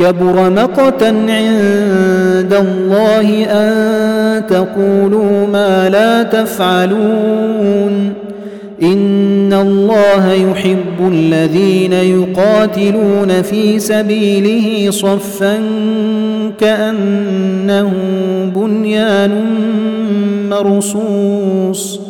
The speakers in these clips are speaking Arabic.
كبر مقتا عند الله أن تقولوا ما لا تفعلون. إن الله يحب الذين يقاتلون في سبيله صفا كانهم بنيان مرصوص.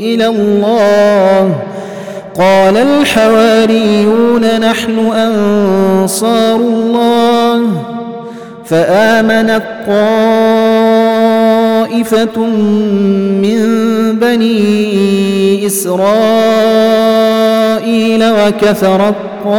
إلى الله. قال الحواريون نحن أنصار الله. فامنت طائفه من بني إسرائيل وكثرت طائفه